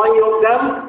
one of them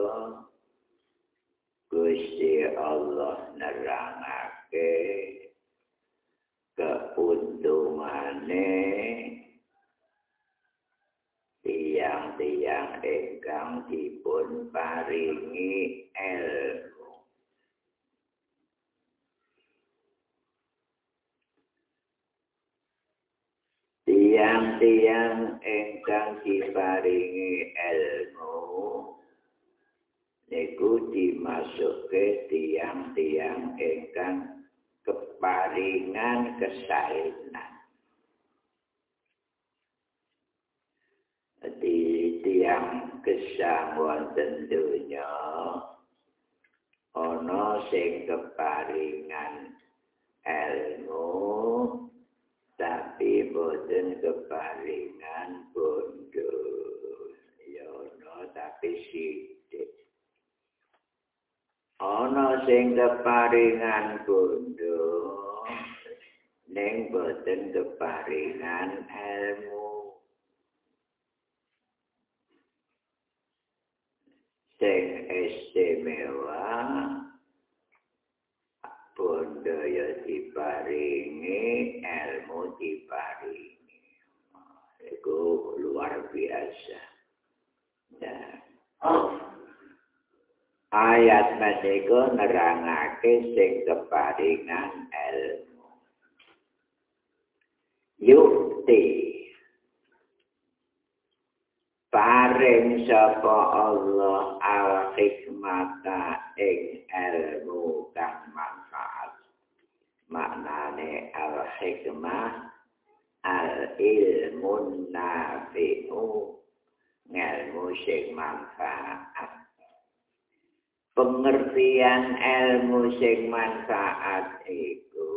menika Gusti Allah nerangake keuntungane tiang-tiang ingkang dipun paringi ilmu. Tiang-tiang ingkang diparingi ilmu niku dimasuke tiang-tiang ingkang keparingan kesaenan. Di tiang kesang wonten dunya ana sing keparingan ilmu tapi boten keparingan bondo. Ya no tapi sithik ana sing keparingan bondo. Ning boten keparingan ilmu sing istimewa bondo ya diparingi ilmu diparingi. Itu luar biasa. Nah. Ayat menika nerangake sing keparingan ilmu. Yukti paring sapa Allah al hikmata ing ilmu kang manfaat. Maknane al hikmah al ilmu nafi'u ngelmu sing manfaat pengertian ilmu sing manfaat iku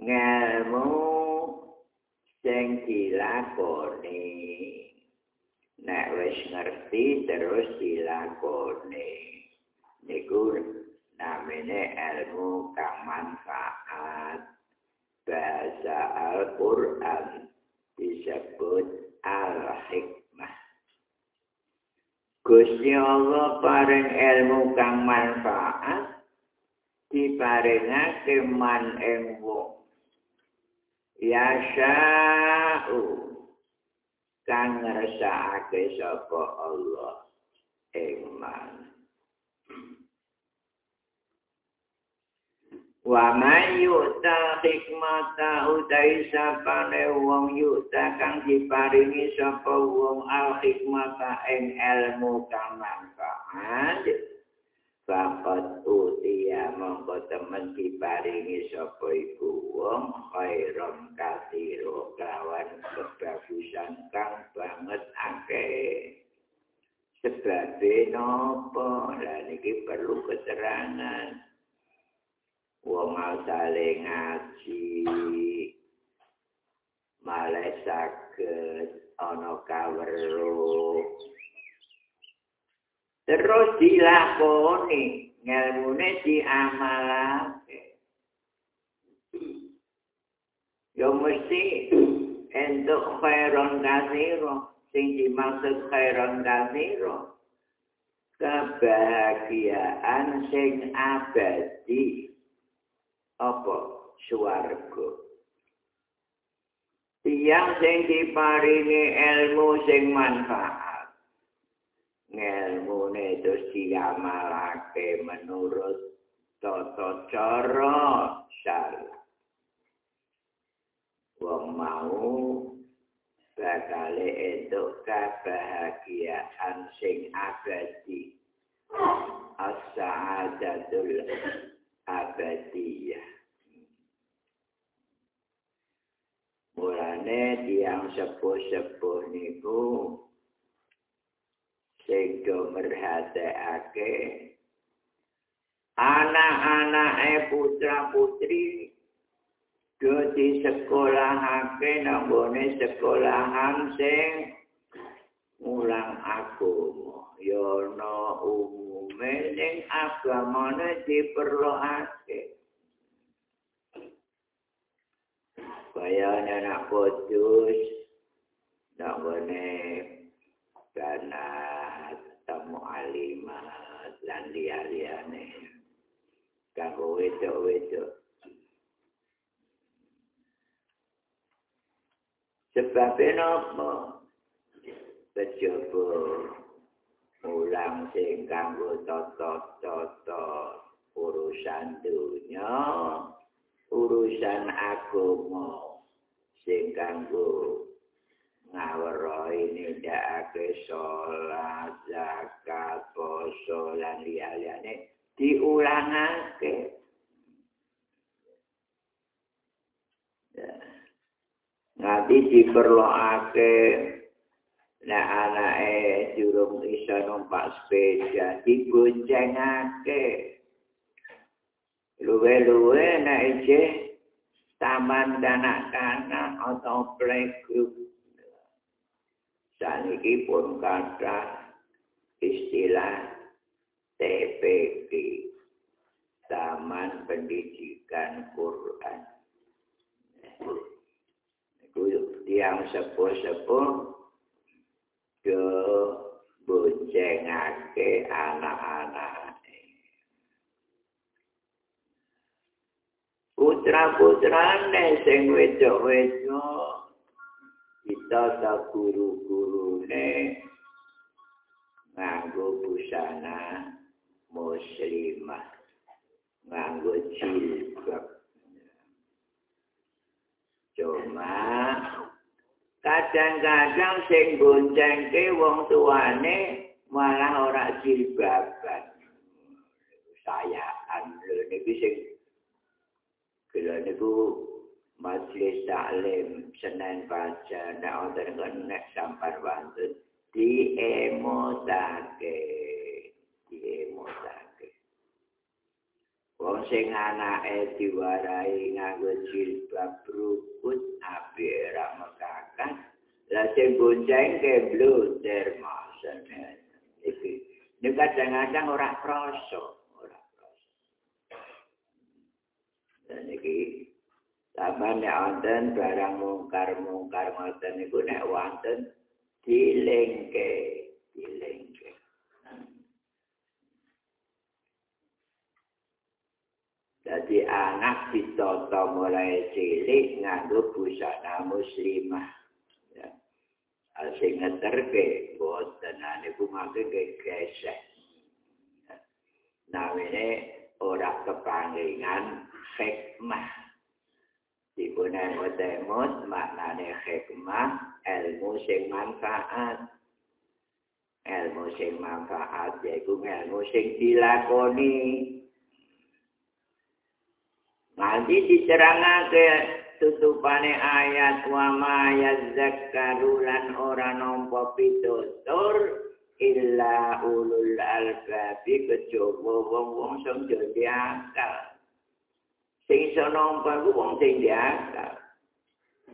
ngelmu dilakoni. Nek wis ngerti terus dilakoni. Niku namine ilmu kang manfaat. Bahasa Al-Quran disebut Al-Hikmah Gusti Allah paring ilmu kang manfaat diparingake man ing wong. Ya sya'u kang ngersakake sapa Allah ing man wa man yu'ta hikmata utai sapane wong yu'ta kang diparingi sapa wong al hikmata ing ilmu kang manfaat Bakat utia mongko temen diparingi sapa iku wong khairon kasiro kawan kebagusan kang banget akeh. Sebab nopo lan iki perlu keterangan wong asale ngaji. Malah saged ana kawero terus dilakoni ngelmune diamalake. Yo mesti entuk khairon kasiro sing dimaksud khairon kasiro. Kebahagiaan sing abadi apa swarga tiyang sing diparingi ilmu sing manfaat. Ngelmune terus diamalake menurut tata cara syariat. Wong mau bakal entuk kebahagiaan sing abadi. As-sa'adatul abadiyah. Mulane tiang sepuh-sepuh niku sing do merhatekake anak-anake putra-putri do di sekolahake nanggone sekolahan sing mulang agama ya ana umume ning agamane diperlokake. Kaya anak kudus nanggone dana tamu alimat lan liya-liyane kanggo wedok-wedok. Sebab apa kejaba. Ulang sing kanggo tata-tata urusan dunya urusan agama sing kanggo ngawro ini ndakake salat zakat poso lan liyane diulangake. Nanti diperluake Nek anake durung iso numpak sepeda digoncengake. Luwe-luwe nek iki taman kanak-kanak atau playgroup. Saniki pun kata istilah TPQ. Taman Pendidikan Quran. Itu yang sepuh-sepuh ke boncengake anak-anak putra-putrane sing wedok-wedok kita tak guru-gurune nganggo busana muslimah nganggo jilbab. Cuma kadang-kadang sing goncengke wong tuane malah ora jilbaban. Sayaan. Lho niki sing kira niku majelis taklim senen baca ndak wonten nek sampar wonten di emotake wong sing anake diwarai nganggo jilbab rukut api ra mekakan Lah sing bonceng ke blunder maksudnya. Nek kadang-kadang ora krasa, ora krasa. Dan iki sampeyan nek wonten barang mungkar-mungkar ngoten niku nek wonten dilengke, dilengke. Jadi anak ditoto mulai cilik nganggo busana muslimah. sing ngeterke boten. Niku mangke gesek. Namine ora kepangingan hikmah. Dipune motemot maknane hikmah ilmu sing manfaat. Ilmu sing manfaat yaiku ilmu sing dilakoni nanti dicerangake tutupane ayat wa ma yazakkaru lan ora nampa pitutur illa ulul albabi kejaba wong-wong sing dadi akal. Sing iso nampa ku wong sing akal.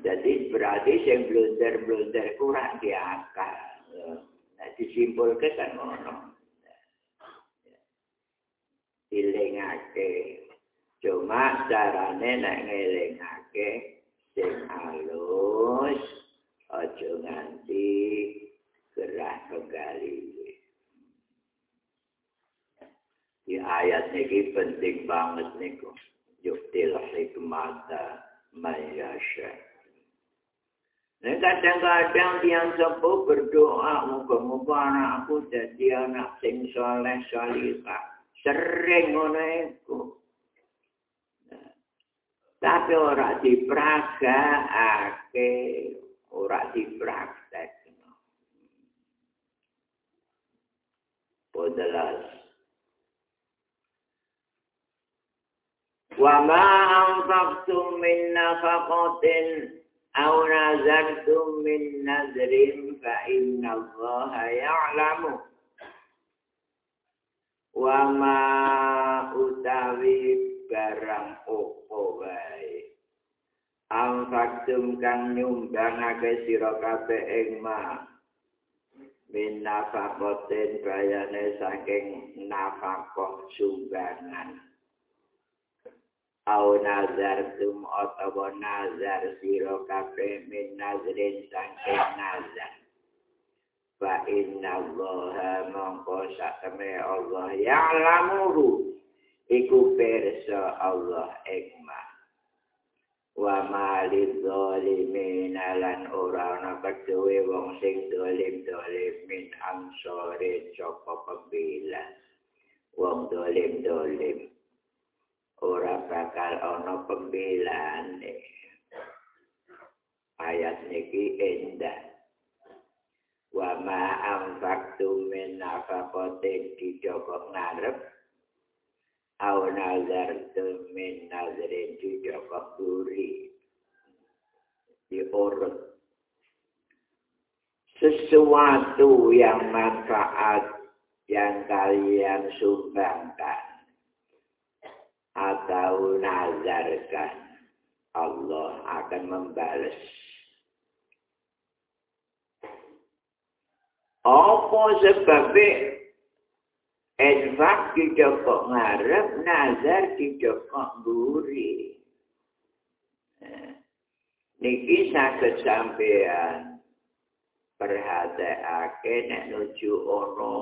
Jadi berarti sing blunder-blunder kurang di akal. Nah disimpulke kan ngono. Dilengake cuma carane nek ngelingake ngake sing halus aja nganti gerah kegali di ayat ini penting banget niku yuktil hikmata mayasya Nah, kadang-kadang tiang sepuh berdoa, moga-moga anakku jadi anak sing soleh solihah. Sering ngono iku. Tapi ora dipragakake ora dipraktek. Podalas wa ma anfaqtum min nafaqatin aw nazartum min nazrin fa inna allaha ya'lamu. Wa ma utawi barang opo wae? Amfaktum kang nyumbangake sira kabeh ing ma. Min nafakoten bayane saking nafakoh sumbangan. Au nazar tum otawa nazar sira kabeh min nazrin saking nazar. Fa inna allaha mongko sakme allah ya'lamuhu iku persa Allah ekmah wa malid zalimin ora ana keduwe wong sing dolim dolim min ansore sapa pembela wong dolim dolim ora bakal ana pembelane. Ayat niki endah. Wa ma anfaqtum min nafaqatin dijoko ngarep min nazarin juga kaburi diurut sesuatu yang manfaat yang kalian sumbangkan. Atau nazarkan. Allah akan membalas. Apa sebabnya Infak dijokok ngarep, nazar dijokok buri. Niki sakit sampean perhatiake nek nuju ono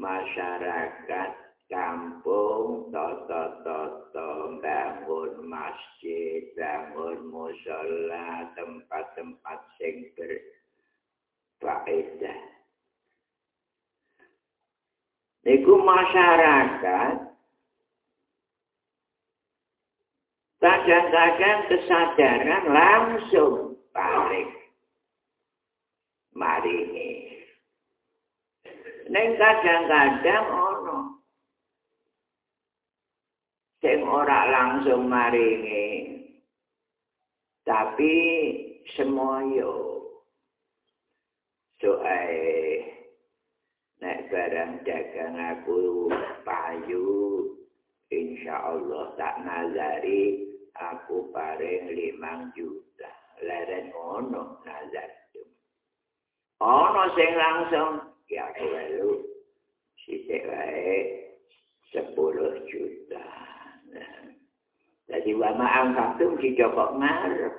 masyarakat kampung toto-toto bangun masjid, bangun musola, tempat-tempat sing berfaedah. Iku masyarakat kadang-kadang kesadaran langsung balik mari ini. Neng kadang-kadang ono sing ora langsung mari ini. Tapi semoyo soai nek barang dagang aku payu insya Allah tak nazari aku paring limang juta. Leren ono nazar ono sing langsung ya aku lalu sithik wae 10 juta. Jadi wama angkatum dicokok ngarep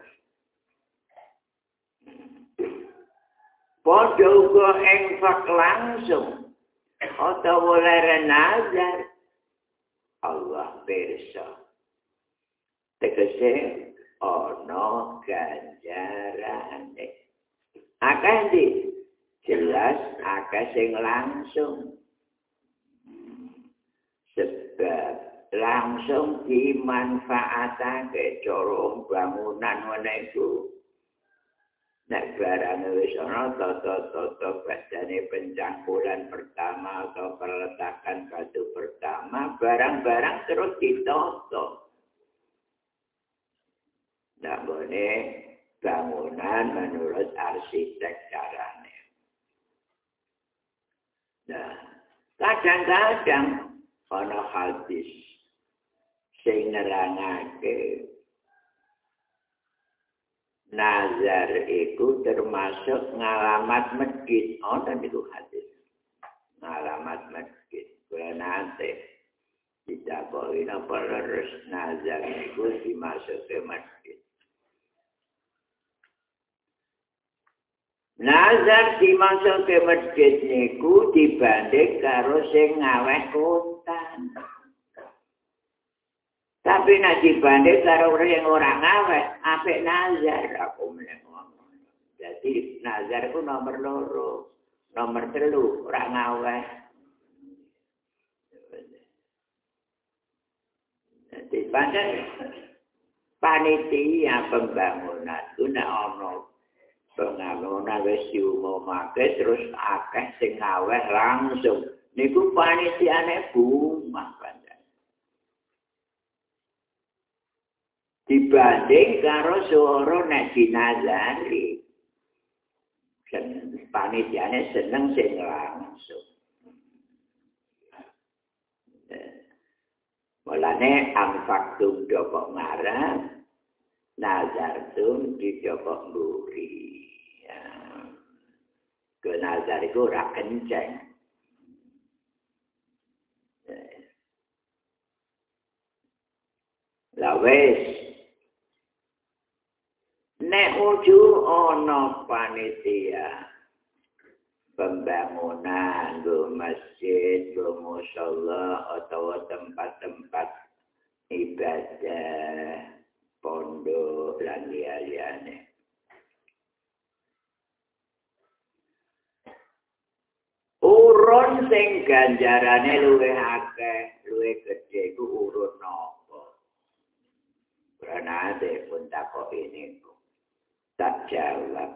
Padha uga infak langsung. Utawa leren nazar Allah pirsa. Tegese ana ganjarane. Akeh di jelas akeh sing langsung. Sebab langsung dimanfaatake cara bangunan nek barang wis ana tata-tata badane pencangkulan pertama atau peletakan batu pertama barang-barang terus ditata Nah, boleh bangunan menurut arsitek caranya. Nah, kadang-kadang ana hadis sing nerangake nazar itu termasuk ngalamat masjid. Ana niku hadis. Ngalamat masjid. Kuwi nanti tidak boleh apa harus nazar itu dimasuk ke masjid. Nazar dimasuk ke masjid niku dibanding karo sing ngaweh kontan. Tapi nak dibanding karo yang orang ngaweh, apik nazar aku ngomong. Jadi nazar itu nomor loro, nomor telu orang ngaweh. Jadi pandang panitia pembangunan itu nak ono pengamunan wis diumumake terus akeh sing ngaweh langsung niku panitiane bumah dibanding karo suara nek dinazari panitiane seneng sing langsung Mulane amfaktum dopok marah, nazartum di dopok mburi. kenal dari ora kenceng. Lawes. Nek uju ono panitia pembangunan go masjid, go musala atau tempat-tempat ibadah pondok dan liya-liyane. urun sing ganjarane luwih akeh, luwih gedhe ku urun napa? Pranade pun takok ku. Tak jawab.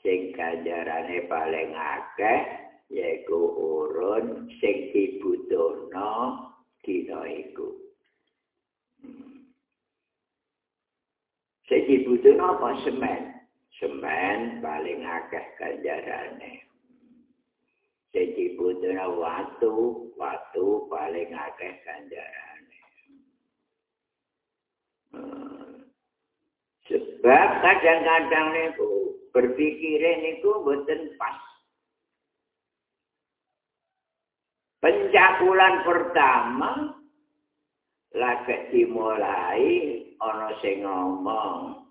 Sing ganjarane paling akeh yaiku urun sing dibutuhno dina iku. Sing dibutuhno apa semen? Semen paling akeh ganjarane. Jadi putra waktu, waktu paling akeh ganjaran. Hmm. Sebab kadang-kadang niku berpikirin niku betul pas. Pencakulan pertama lagi dimulai ana sing ngomong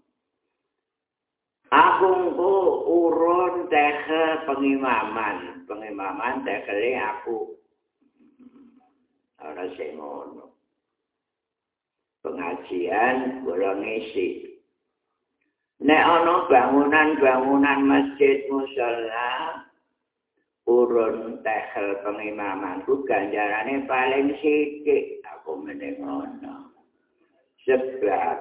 Aku engko urun tehe pengimaman, pengimaman tekele aku. Ora sing ngono. Pengajian kula ngisi. Nek ana bangunan-bangunan masjid musala urun tehel pengimaman ku ganjarane paling sithik aku meneng ngono. Sebab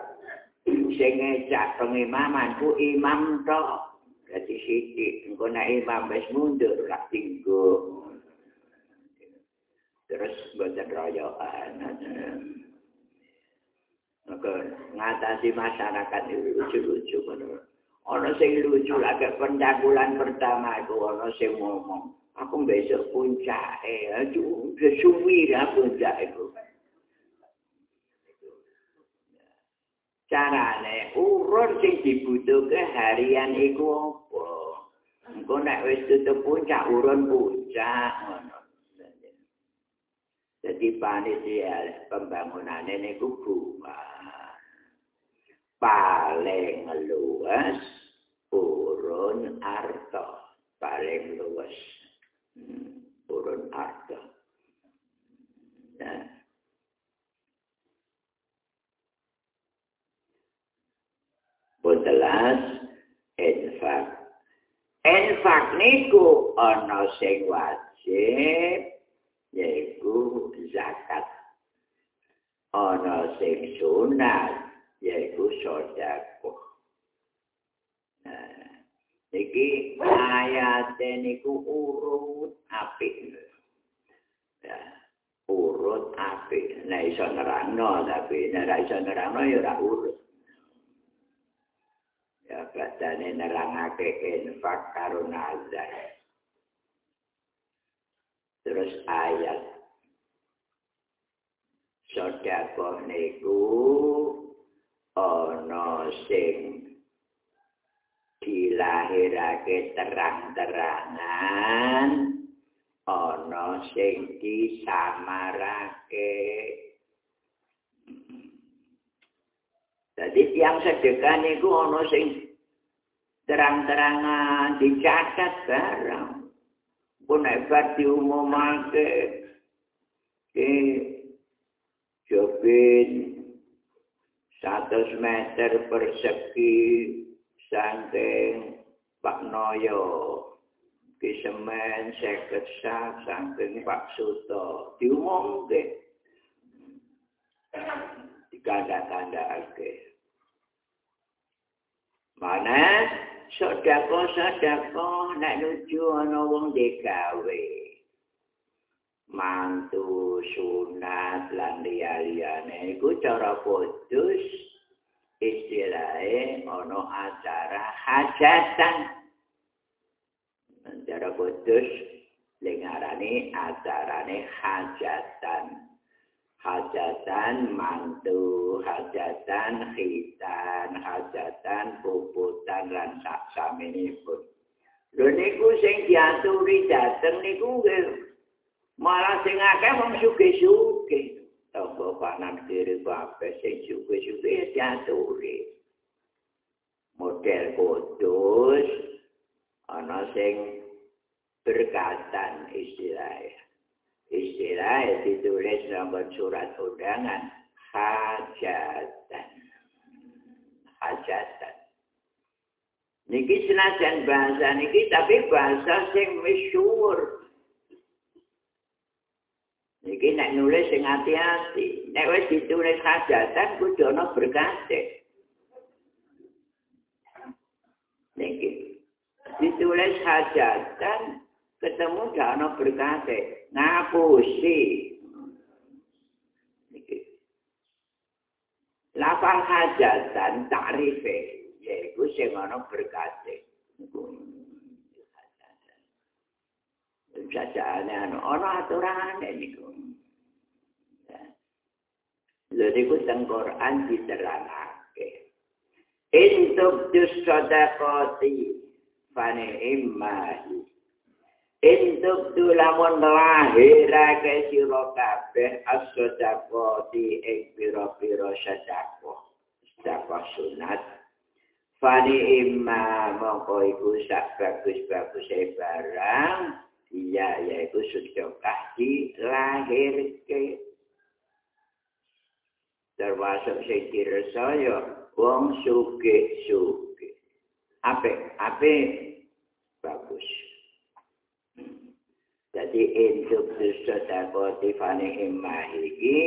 sing ngejak pengimaman ku imam to dadi sithik. Engko nek imam wis mundur ra tinggo. Terus boten royoan maka ngatasi masyarakat itu lucu-lucu ono sing lucu lagi pendakulan pertama itu ono sing ngomong aku besok puncak eh aduh suwi ya puncak itu. Carane urun sing dibutuhke harian iku apa? Engko nek wis tutup puncak urun puncak ngono. Jadi panitia pembangunan ini kubuah paling luas urun arto paling luas hmm, urun arto nah Butelas infak. Infak niku ana sing wajib yaiku zakat. Ana sing sunat yaiku sedekah. Nah, iki ayat niku urut apik. Ya, urut apik. Nek iso nerangno tapi nek iso nerangno ya ora urut. ya badane nerangake infak karo nazar terus ayat sedekah niku ana sing dilahirake terang-terangan ana sing disamarake Jadi tiang sedekah niku ana sing terang-terangan dicatat barang. Pun hebat diumumake ke jobin satu meter persegi saking Pak Noyo ke semen seket sak saking Pak Suto diumumke. Dikanda-kanda ake mana sedako-sedako nek nuju ana wong digawe mantu sunat lan liyane iku cara putus istilahnya ana acara hajatan cara putus lengarane acarane hajatan. Hajatan mantu, hajatan khitan, hajatan puputan lan sak saminipun. Lho niku sing diaturi dateng niku malah sing akeh wong sugih-sugih. Tonggo panan kiri bape sing sugih-sugih diaturi. Model kudus ana sing berkatan istilahnya. istilah yang ditulis dalam surat undangan hajatan hajatan niki senajan bahasa niki tapi bahasa sing masyhur niki nek nulis sing hati-hati nek wis ditulis hajatan kudu ana berkate niki. Ditulis hajatan ketemu dana berkate ngapusi. Iki lapang hajatan tarife yaiku sing ana berkate jajane ana ana aturane niku lha niku teng Quran diterangake sadaqati fane immahi Induk tu lamun lahirake sira kabeh as-sadaqah di ing pira-pira sadaqah. Sadaqah sunat. Fani imma mongko iku sak bagus-bagus barang. Iya, yaitu sedekah di lahirke. Termasuk sing diresaya wong sugih-sugih. Ape, ape bagus. Jadi induk sedekah tifane imah iki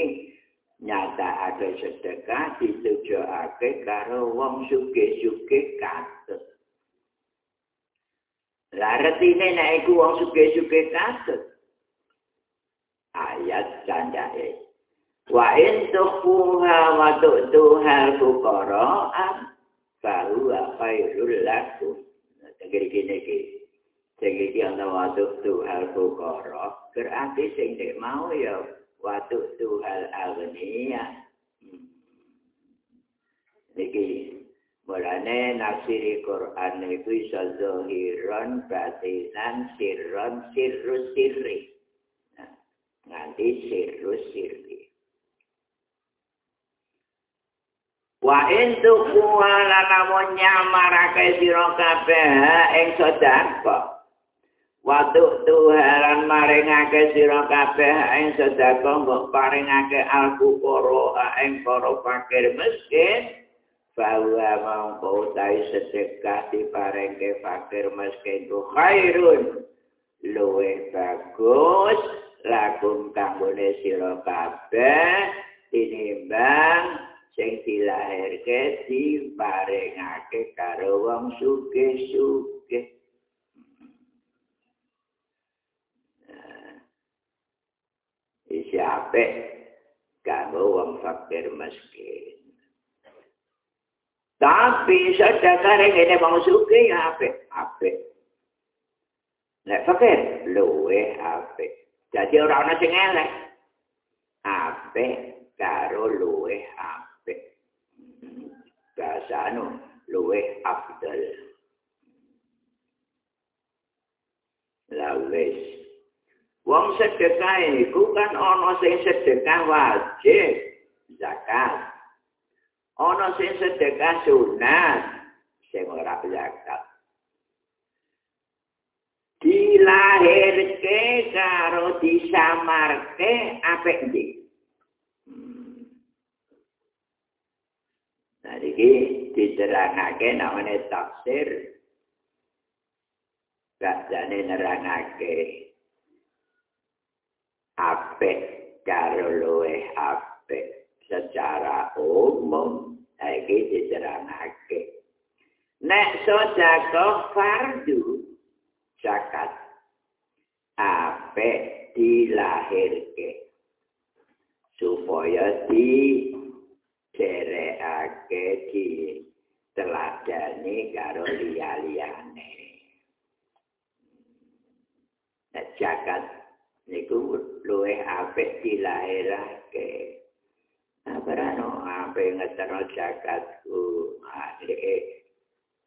nyata ada sedekah ditujuake karo wong sugih-sugih katut. Lah retine nek iku wong sugih-sugih katut. Ayat candake. Wa in tuhuha wa tu'tuha fuqara fa huwa khairul lakum. Tegir gini iki. sing iki ana waduk tuhal fukara berarti sing nek mau ya waduk tuhal agniya hmm. Mulane nasiri Quran iku iso zahiran batinan sirron sirru sirri. Nganti sirru sirri. Wa intu kuala namun nyamarake siro kabeh ing sodako. Watu tuharan maringake siro kabeh ing sodako mbok paringake al-kukoro ing koro fakir miskin. Bahwa mongko utai sedekah diparengke fakir miskin ku khairun luwe bagus lakum kanggone sira kabeh tinimbang sing dilahirke diparengake karo wong sugih-sugih Isi apik kanggo wong fakir miskin. Tapi ning ngene wong sugih ya apik, apik. Nek fakir luwe apik. Jadi ora ana sing elek. Apik karo luwe apik. Bahasane luwe afdal. Lawes. Wong sedekah iku kan ana sing sedekah wajib zakat. Ana sing sedekah sunat sing ora zakat dilahirke karo disamarke apik ndi Nah, ini diterangake namanya tafsir. Gajane nerangake apik karo luwe apik. Secara umum iki diterangake nek sedekah fardu zakat. Ape dilahirke? Supaya di cereake di teladani karo liya-liyane nek zakat niku luwih apik dilahirake Abarano ape ngeterno jakatku? Adike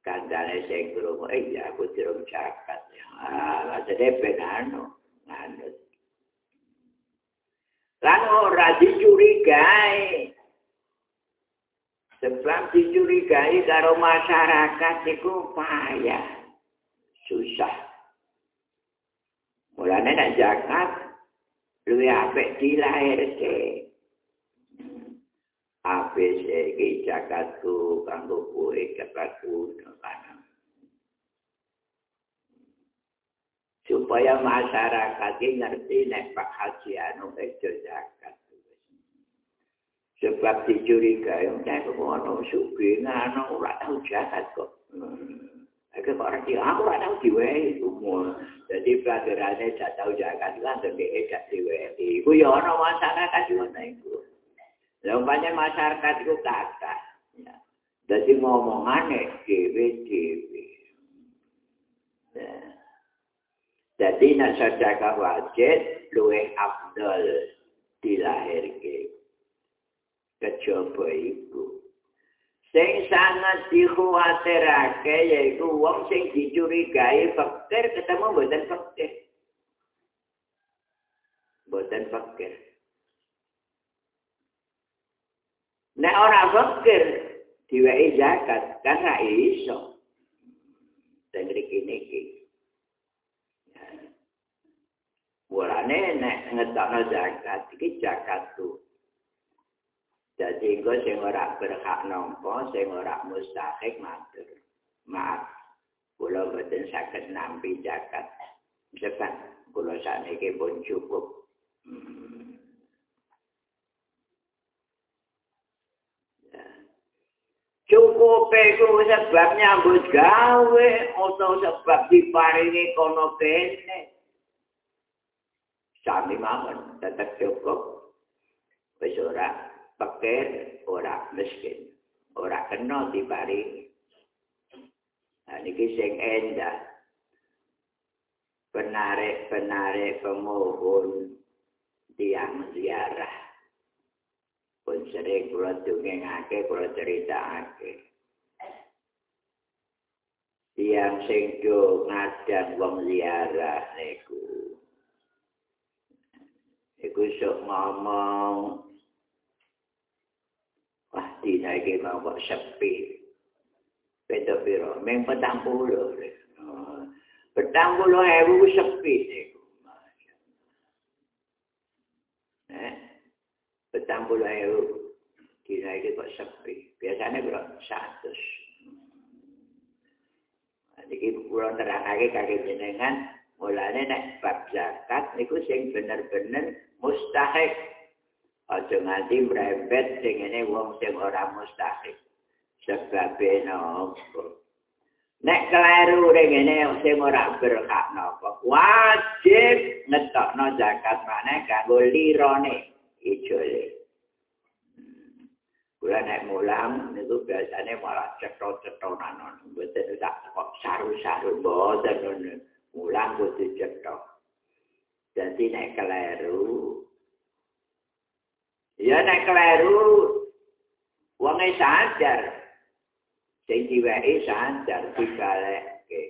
kandane sing krungu eh ya aku dirung jakat ya. Ah jadi penano manut lan ora dicurigai. Sebab dicurigai karo masyarakat iku payah susah. Mulane nek jakat luwih apik dilahirke Habis iki jakatku kanggo kowe kepaku nang Supaya masyarakat ngerti nek Pak Haji anu bejo zakat. Sebab dicurigai, saya kemono sugi, ngano, ora tahu jahat kok. Aku kok dia, aku ora tahu diwehi semua. Jadi pelajarannya tidak tahu jahat, kan tapi edak diwehi. Iku ya orang masyarakat juga itu. Lampanya masyarakat itu kata. Ya. Jadi ngomongannya dewe-dewe. Ya. Jadi nak wajib luwih afdal dilahirke. Kejaba iku. Sing sangat dikhawatirake yaitu wong sing dicurigai fakir ketemu mboten fakir. Mboten fakir. Nek ora fakir diwehi zakat kan ra iso. Dan iki niki. Mulane nek ngetokno zakat iki zakat tu. Jadi engko sing ora berhak nampa, sing ora mustahik matur. Maaf, kula boten saged nampi zakat. Sebab kula sakniki pun cukup. Hmm. Cukup iku sebab nyambut gawe atau sebab diparingi kono kene sami mawon tetep cukup. Wis ora pikir ora miskin ora kena diparingi. Nah niki sing endah. Penarik-penarik pemohon tiang ziarah pun sering kula dongengake kula critakake tiang sing do ngadang wong ziarah niku. Iku sok ngomong wah dina iki mau kok sepi. Beda piro? Meng petang puluh. Petang puluh ewu sepi niku eh petang puluh ewu dina iki kok sepi biasanya berapa satu iki kula nerangake kagem jenengan mulane nek bab zakat niku sing bener-bener mustahik aja nganti mrempet sing ngene wong sing ora mustahik sebab nopo nek keliru ning ngene sing ora berhak nopo wajib ngetokno zakat maneh kanggo lirone Nek mulang niku biasane malah cetok-cetokan. Mboten tak kok saru-saru mboten mulang kudu cetok. Dadi nek keliru Ya nek keliru wong sadar. Sing diwehi sadar dibalekke.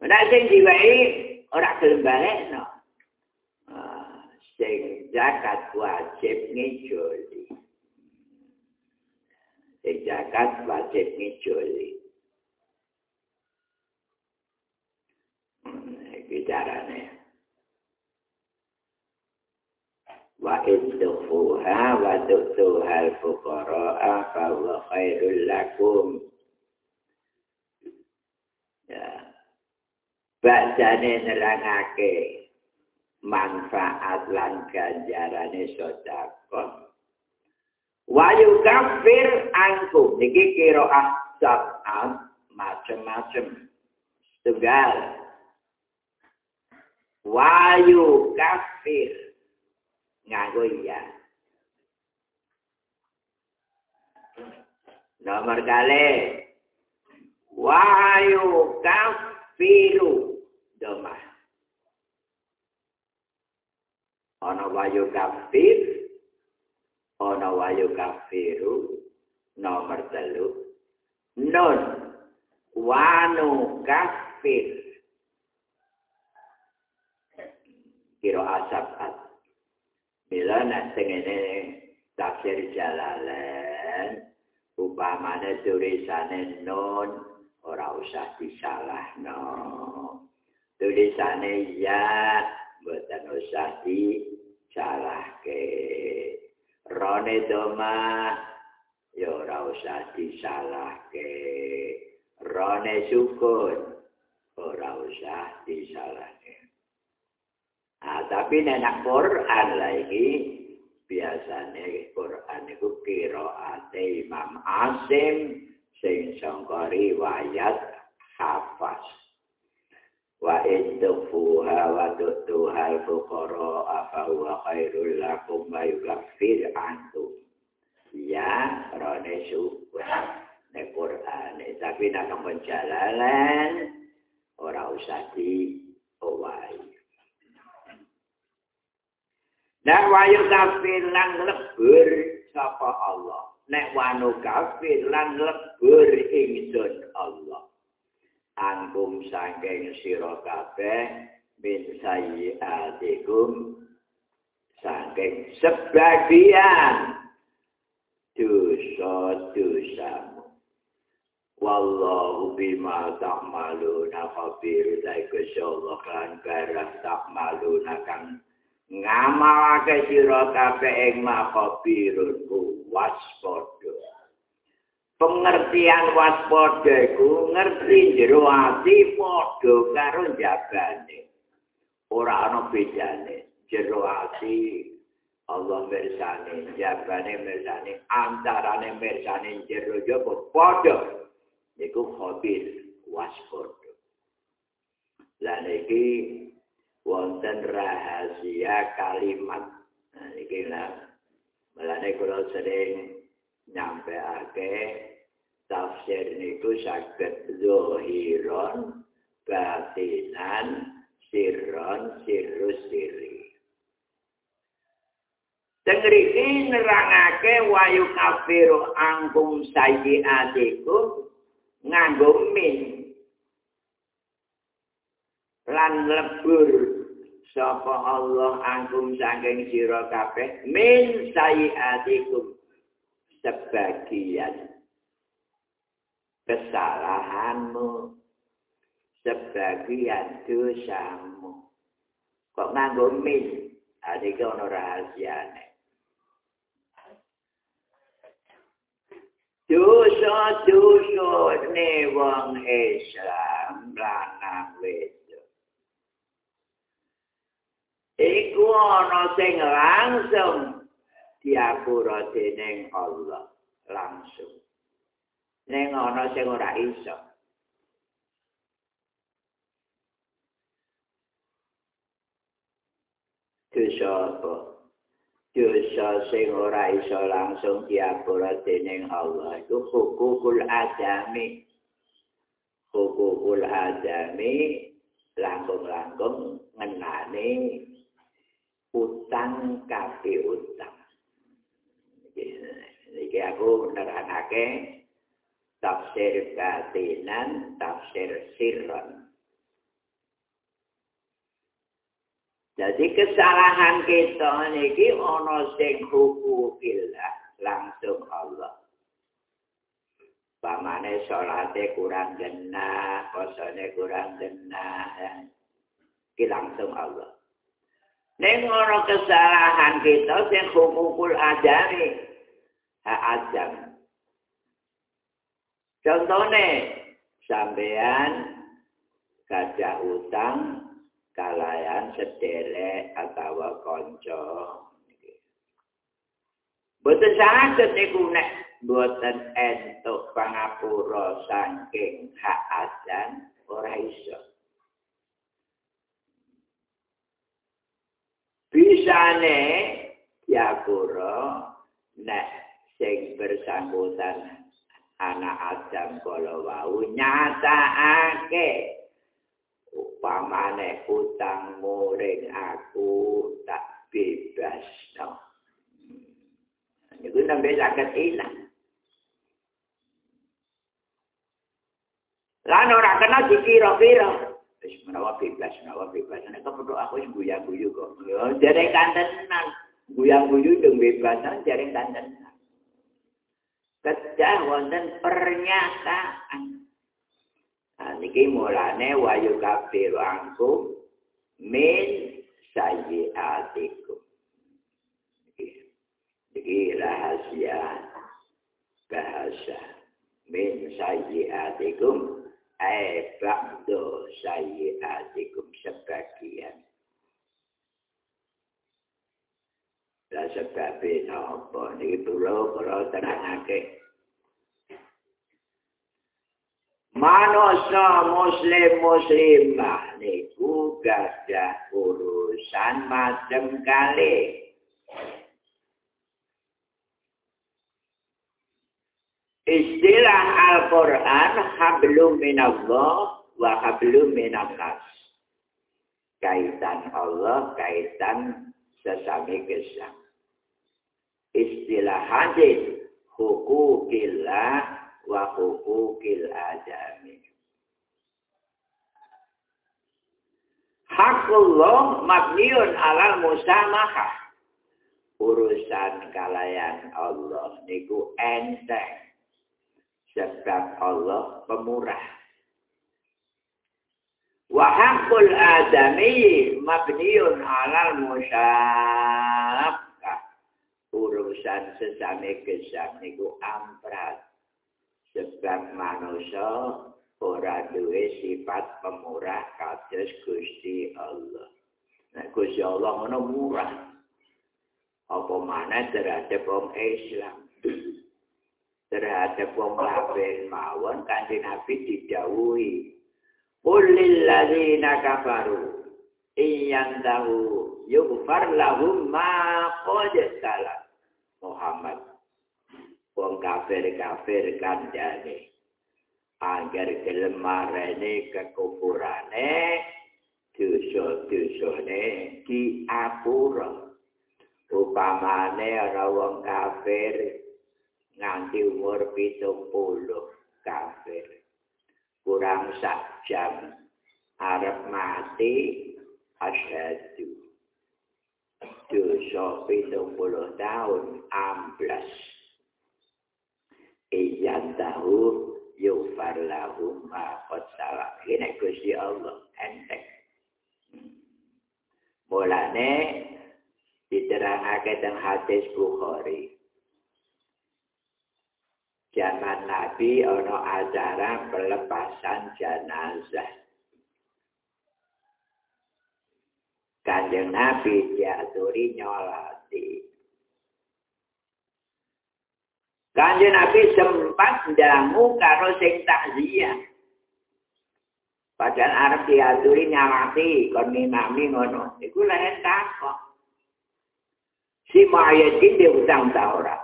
Nek sing diwehi ora gelem balekno. sing zakat wajib ngijoli. Sing zakat wajib ngijoli. Iki carane. Wa idfuha wa tutuha al-fuqara'a fa huwa khairul lakum. Ya. Bacane nerangake manfaat lan ganjarane sedekah. Wayu kafir angku iki kira asab macem-macem. Tunggal. Wayu kafir. Nganggo iya. Nomor kali. Wayu kafiru domah ana wayu kafir ana wayu kafiru nomor telu. Non wanu kafir. Kira asap at. Bila nak tengene tafsir jalalen upamane tulisane non ora usah disalah no tulisane ya mboten usah di salahke rone doma ya ora usah disalahke. Rone syukur ora usah disalahke. Ah tapi nek Quran lagi biasane Quran iku qiraate Imam Asim sing sangka riwayat hafaz wa idfuha wa tutuha fuqara afa huwa khairul lakum wa yughfir antum ya rone syukur ne Quran tapi nak menjalalan ora usah di owai Nek wayu kafir lan lebur sapa Allah. Nek wanu kafir lan lebur ingsun Allah. Angkum sangking sira kabeh min sayyiatikum sangking sebagian dosa-dosamu. Wallahu bima ta'maluna khabir. Daiku syallah kan barang ta'maluna kan ngamalake sira kabeh ing makhabirun waspada pengertian waspada iku ngerti jero ati padha karo jabane ora ana bedane jero ati Allah mirsani jabane mirsani antarane mirsani jero jopo padha. Iku khabir waspada. Lan iki wonten rahasia kalimat. Nah iki lah. Malane kula sering nyampe ake tafsir niku saged zahiron batinan sirron sirrus sirri Tengriki nerangake wayu kafiru angkum sayi adiku nganggo min. Lan lebur sapa Allah angkum saking sira kabeh min sayi adiku sebagian kesalahanmu sebagian dosamu. Kok nganggo min? Adike ana rahasiane. Dosa-dosa ne wong Islam lanang wedok. Iku ana sing langsung diapura dening Allah langsung ning ana sing ora iso. Dosa apa? Dosa sing ora iso langsung diapura dening Allah itu hukukul adami hukukul adami langkung-langkung ngenani utang kafe utang. Iki aku nerangake tafsir batinan, tafsir sirron. Jadi kesalahan kita ini ono sing hukukillah langsung Allah. Pamane sholatnya kurang genah, kosone kurang genah, ya. Ki langsung Allah. Neng ono kesalahan kita sing hukukul adami, hak adam. Contohnya, sampean gajah utang kalayan sedele atau konco. Betul sangat niku nek boten entuk pangapura saking hak adan ora iso. Bisane yapura nek sing bersangkutan anak Adam kala wau nyatakake upamane utang muring aku tak bebas no. Itu nambe sakit ilang. Lan ora kena dikira-kira. Wis menawa bebas, menawa bebas. Nek kok aku guyu-guyu kok. Yo dereng kantenan. Guyu-guyu dong bebas, dereng kantenan. Kedah wonten pernyataan. Nah, niki mulane wayu kafir angku min sayyiatikum. Niki, niki rahasia bahasa min sayyiatikum ay ba'du sayyiatikum sebagian. Lah sebabnya apa? Ini dulu kalau terangake. Manusia muslim-muslimah niku gadah urusan macam kali. Istilah Al-Quran hablum minallah wa hablum minallah. Kaitan Allah, kaitan sesami kesang. Istilah hadis hukukillah wa hukukil adami. Hakullah mabniun ala musamahah. Urusan kalayan Allah niku enteng. Sebab Allah pemurah. Wa hakul adami mabniun ala musamahah. Urusan sesame gesam niku amprat sebab manusia ora duwe sifat pemurah kados Gusti Allah. Nah Gusti Allah ngono murah. Apa mana terhadap wong Islam? terhadap wong kafir mawon kanjeng Nabi didhawuhi. Qul lil ladzina kafaru iyantahu yughfar lahum ma qad salam. Muhammad. Wong kafir-kafir kandhane. Agar gelem marene kekufurane dosa-dosane diapura. upamane ana wong kafir nganti umur pitung puluh kafir kurang sak jam arep mati asyhadu dosa pitung puluh tahun amblas iyan tahu yufar lahu ma qad salah ini Gusti Allah enteng mulane diterangake teng hadis Bukhari zaman Nabi ono acara pelepasan jenazah Kanjeng Nabi diaturi nyolati Kanjeng Nabi sempat ndamu karo sing takziah. Padahal arep diaturi nyalati kon mimami ngono. Iku lehen takok. Si mayat iki utang ta ora?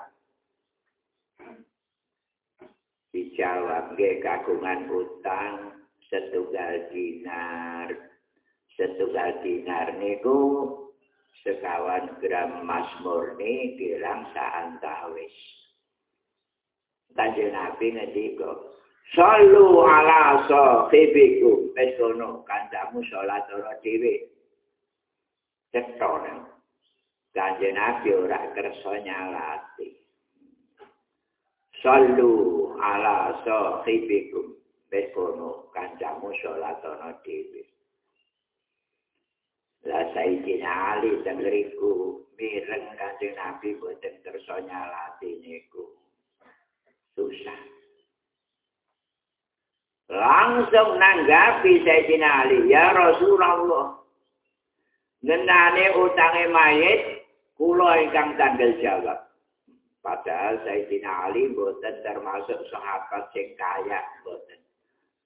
Dijawab kagungan utang setunggal dinar. Setunggal dinar niku sekawan gram emas murni kirang saantawis. Kanjeng Nabi ngendika, "Sallu ala sahibikum." Wis ngono, kancamu salat ora dhewe. Cetone. Kanjeng Nabi ora kersa nyalati. Sallu ala sahibikum. Wis ngono, kancamu salat ora dhewe. Lah Sayyidina Ali tenggeriku mireng kanjeng Nabi boten kersa nyalati niku. susah. Langsung nanggapi Sayyidina Ali, ya Rasulullah. Ngenane utange mayit, kula ingkang tanggal jawab. Padahal Sayyidina Ali boten termasuk sahabat sing kaya boten.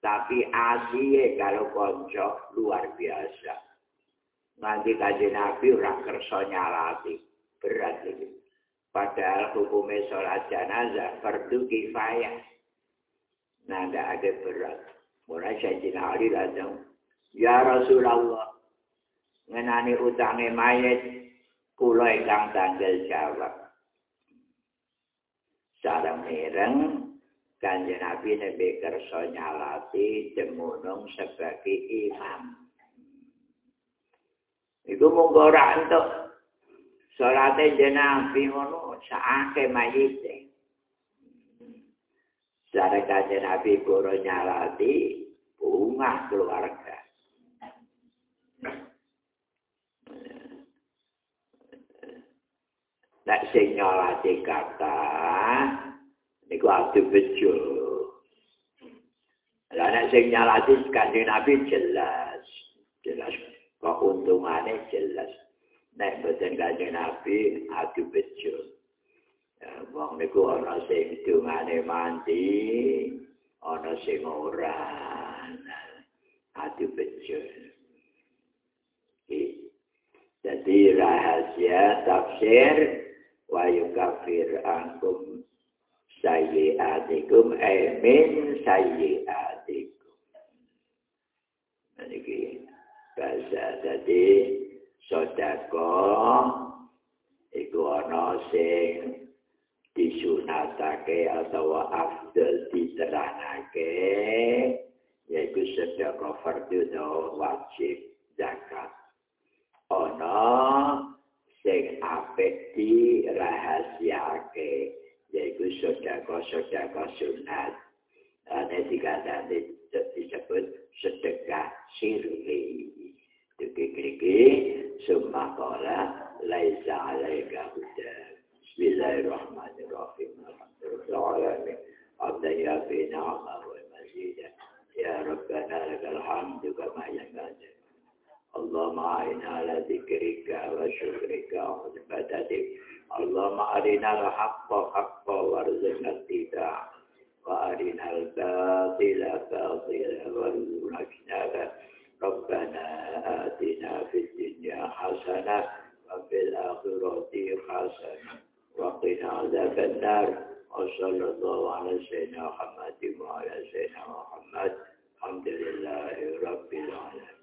Tapi asiye kalau konco luar biasa. Nanti kaji Nabi ora kersa nyalati. Berat ini. Padahal hukumnya sholat jenazah fardu kifayah. Nah, tidak ada berat. Mulai Sayyidina Ali datang. Ya Rasulullah. Ngenani utangnya mayat. Kulo ingkang tanggal jawab. Sarang mireng. Kanjeng Nabi Nabi Kerso nyalati jemunung sebagai imam. Itu mungkora untuk Salate jenang ngono saake mayite. Sare kaje nabi guru nyalati bunga keluarga. Nek sing nyalati kata niku ati bejo. Lah nek sing nyalati kanjeng nabi jelas, jelas keuntungannya jelas. nek boten kanjeng Nabi adu bejo. Wong niku ana sing dungane mandi, ana sing ora. Adu bejo. Jadi rahasia tafsir wa yukafir angkum sayyiatikum emin sayyiatikum. Ini bahasa tadi sodako iku ana sing disunatake atau afdal diterangake yaitu sedekah fardu wajib zakat. Ana sing apik dirahasiake yaitu sedekah-sedekah sunat. Ana dikatakan disebut sedekah sirri Dikiki-kiki, summa kola, laisa alaika huda. Bismillahirrahmanirrahim. Alhamdulillahirrahmanirrahim. Abda ya fi na'amah wa mazidah. Ya Rabbana lakal hamdu kama. اللهم أعنا على ذكرك وشكرك وعبادتك اللهم أرنا الحق وارزقنا اتباعه وأرنا الباطل باطلا وارزقنا اجتنابه ربنا آتنا في الدنيا حسنة وفي الآخرة حسنة وقنا عذاب النار وصلى الله على سيدنا محمد وعلى سيدنا محمد. الحمد لله رب العالمين.